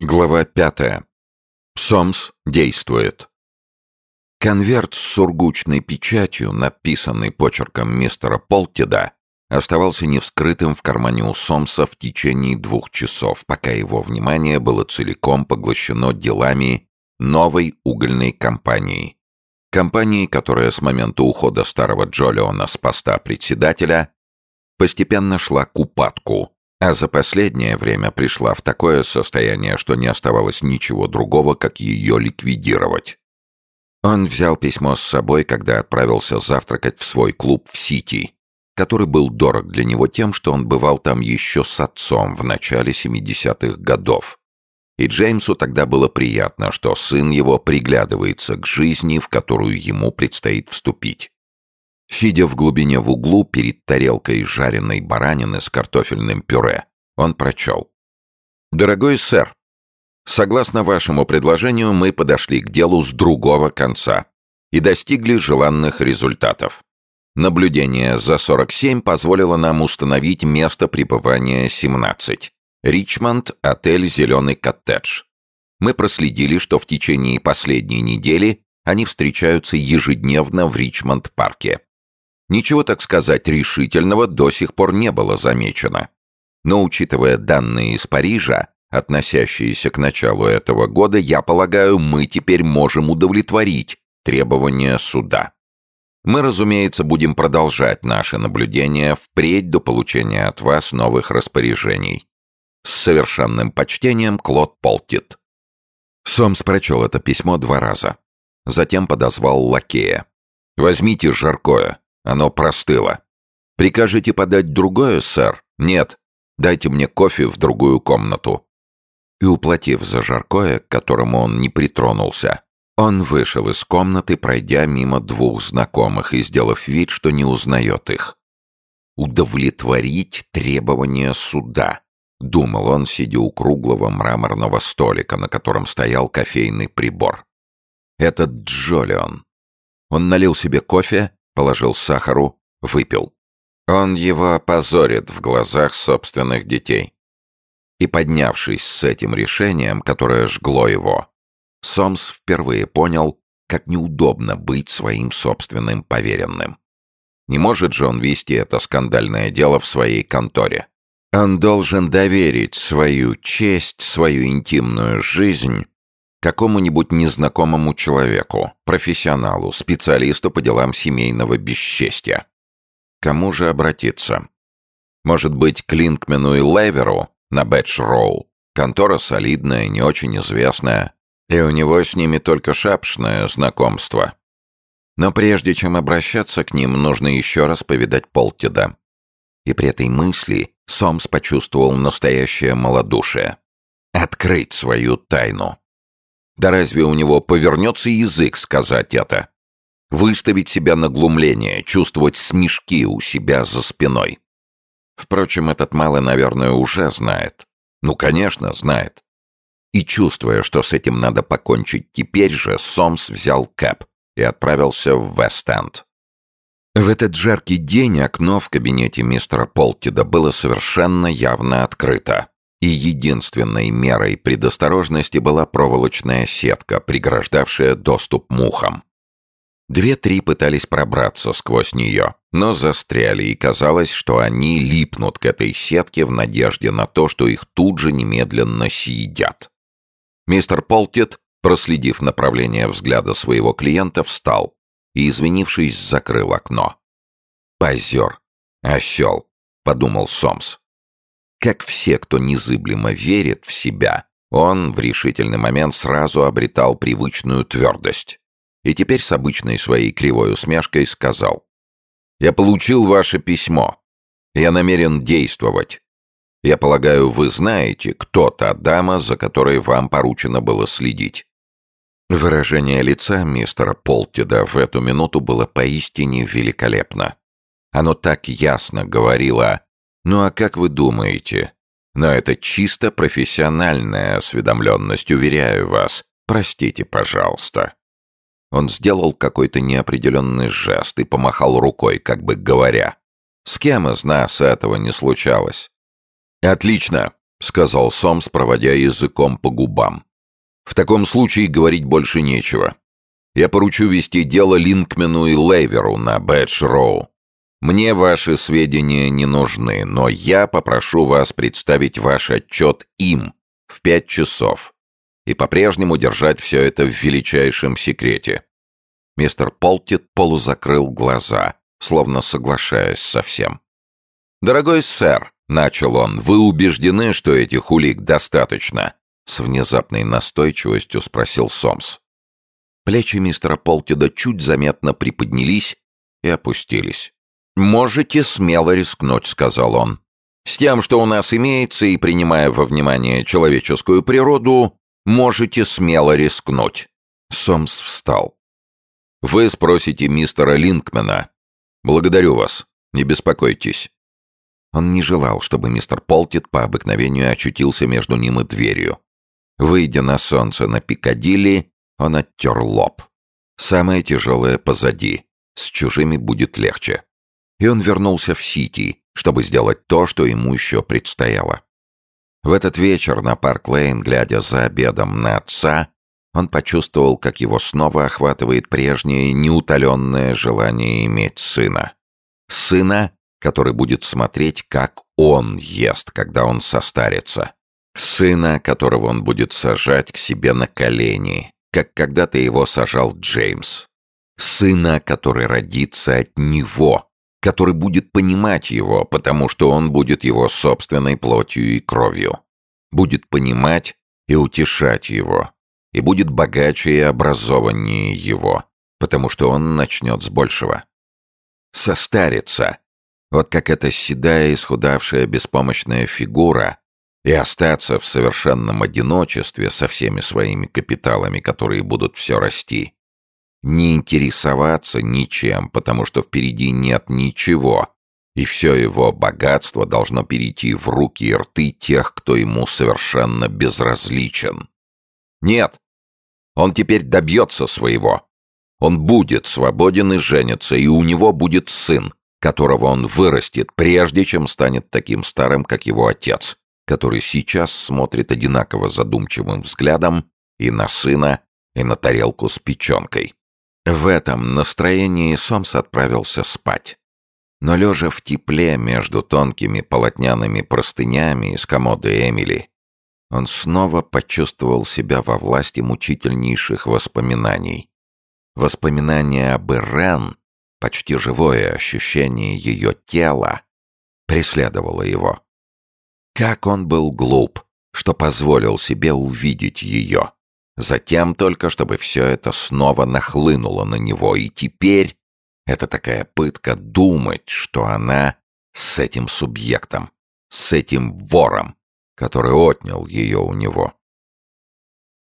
Глава пятая. Сомс действует. Конверт с сургучной печатью, написанный почерком мистера Полтеда, оставался невскрытым в кармане у Сомса в течение двух часов, пока его внимание было целиком поглощено делами новой угольной компании. Компании, которая с момента ухода старого Джолиона с поста председателя постепенно шла к упадку – а за последнее время пришла в такое состояние, что не оставалось ничего другого, как ее ликвидировать. Он взял письмо с собой, когда отправился завтракать в свой клуб в Сити, который был дорог для него тем, что он бывал там еще с отцом в начале 70-х годов. И Джеймсу тогда было приятно, что сын его приглядывается к жизни, в которую ему предстоит вступить. Сидя в глубине в углу перед тарелкой жареной баранины с картофельным пюре, он прочел. «Дорогой сэр, согласно вашему предложению, мы подошли к делу с другого конца и достигли желанных результатов. Наблюдение за 47 позволило нам установить место пребывания 17. Ричмонд, отель «Зеленый коттедж». Мы проследили, что в течение последней недели они встречаются ежедневно в Ричмонд-парке. Ничего, так сказать, решительного до сих пор не было замечено. Но учитывая данные из Парижа, относящиеся к началу этого года, я полагаю, мы теперь можем удовлетворить требования суда. Мы, разумеется, будем продолжать наши наблюдения впредь до получения от вас новых распоряжений. С совершенным почтением, Клод Полтит. Сомс прочел это письмо два раза. Затем подозвал лакея. «Возьмите жаркое. Оно простыло. Прикажете подать другое, сэр? Нет. Дайте мне кофе в другую комнату. И уплатив за жаркое, к которому он не притронулся, он вышел из комнаты, пройдя мимо двух знакомых и сделав вид, что не узнает их. «Удовлетворить требования суда», — думал он, сидя у круглого мраморного столика, на котором стоял кофейный прибор. «Этот Джолион». Он налил себе кофе положил сахару, выпил. Он его опозорит в глазах собственных детей. И поднявшись с этим решением, которое жгло его, Сомс впервые понял, как неудобно быть своим собственным поверенным. Не может же он вести это скандальное дело в своей конторе. Он должен доверить свою честь, свою интимную жизнь какому-нибудь незнакомому человеку, профессионалу, специалисту по делам семейного бесчестия. Кому же обратиться? Может быть, к Линкмену и Леверу на Бэтч-Роу? Контора солидная, не очень известная, и у него с ними только шапшное знакомство. Но прежде чем обращаться к ним, нужно еще раз повидать Полтида. И при этой мысли Сомс почувствовал настоящее малодушие. Открыть свою тайну. Да разве у него повернется язык сказать это? Выставить себя на глумление, чувствовать смешки у себя за спиной. Впрочем, этот малый, наверное, уже знает. Ну, конечно, знает. И чувствуя, что с этим надо покончить теперь же, Сомс взял кэп и отправился в Вест-Энд. В этот жаркий день окно в кабинете мистера Полтида было совершенно явно открыто и единственной мерой предосторожности была проволочная сетка, преграждавшая доступ мухам. Две-три пытались пробраться сквозь нее, но застряли, и казалось, что они липнут к этой сетке в надежде на то, что их тут же немедленно съедят. Мистер Полтит, проследив направление взгляда своего клиента, встал и, извинившись, закрыл окно. «Позер! Осел!» — подумал Сомс. Как все, кто незыблемо верит в себя, он в решительный момент сразу обретал привычную твердость. И теперь с обычной своей кривой усмешкой сказал. «Я получил ваше письмо. Я намерен действовать. Я полагаю, вы знаете, кто та дама, за которой вам поручено было следить». Выражение лица мистера Полтида в эту минуту было поистине великолепно. Оно так ясно говорило ну а как вы думаете? Но это чисто профессиональная осведомленность, уверяю вас. Простите, пожалуйста. Он сделал какой-то неопределенный жест и помахал рукой, как бы говоря. С кем из нас этого не случалось? Отлично. — сказал Сомс, проводя языком по губам. «В таком случае говорить больше нечего. Я поручу вести дело Линкмену и Лейверу на Бэтч-Роу. Мне ваши сведения не нужны, но я попрошу вас представить ваш отчет им в пять часов и по-прежнему держать все это в величайшем секрете». Мистер Полтит полузакрыл глаза, словно соглашаясь со всем. «Дорогой сэр», — начал он, — «вы убеждены, что этих улик достаточно?» С внезапной настойчивостью спросил Сомс. Плечи мистера Полтида чуть заметно приподнялись и опустились. «Можете смело рискнуть», — сказал он. «С тем, что у нас имеется, и принимая во внимание человеческую природу, можете смело рискнуть». Сомс встал. «Вы спросите мистера Линкмена. Благодарю вас. Не беспокойтесь». Он не желал, чтобы мистер Полтид по обыкновению очутился между ним и дверью. Выйдя на солнце на Пикадилли, он оттер лоб. Самое тяжелое позади. С чужими будет легче. И он вернулся в Сити, чтобы сделать то, что ему еще предстояло. В этот вечер на Парк-Лейн, глядя за обедом на отца, он почувствовал, как его снова охватывает прежнее неутоленное желание иметь сына. Сына, который будет смотреть, как он ест, когда он состарится. Сына, которого он будет сажать к себе на колени, как когда-то его сажал Джеймс. Сына, который родится от него, который будет понимать его, потому что он будет его собственной плотью и кровью. Будет понимать и утешать его. И будет богаче и образованнее его, потому что он начнет с большего. Состарится. Вот как эта седая, исхудавшая, беспомощная фигура — и остаться в совершенном одиночестве со всеми своими капиталами, которые будут все расти. Не интересоваться ничем, потому что впереди нет ничего, и все его богатство должно перейти в руки и рты тех, кто ему совершенно безразличен. Нет, он теперь добьется своего. Он будет свободен и женится, и у него будет сын, которого он вырастет, прежде чем станет таким старым, как его отец который сейчас смотрит одинаково задумчивым взглядом и на сына, и на тарелку с печенкой. В этом настроении Сомс отправился спать. Но лежа в тепле между тонкими полотняными простынями из комоды Эмили, он снова почувствовал себя во власти мучительнейших воспоминаний. Воспоминания об Ирен, почти живое ощущение ее тела, преследовало его. Как он был глуп, что позволил себе увидеть ее. Затем только, чтобы все это снова нахлынуло на него, и теперь это такая пытка думать, что она с этим субъектом, с этим вором, который отнял ее у него.